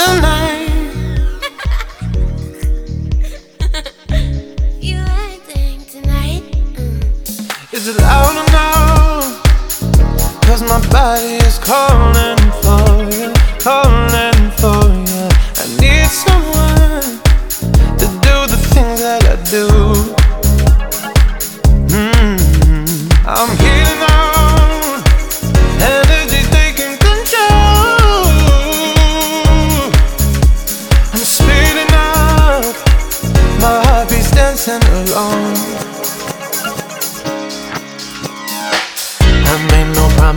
body is calling for you, calling for you. I need someone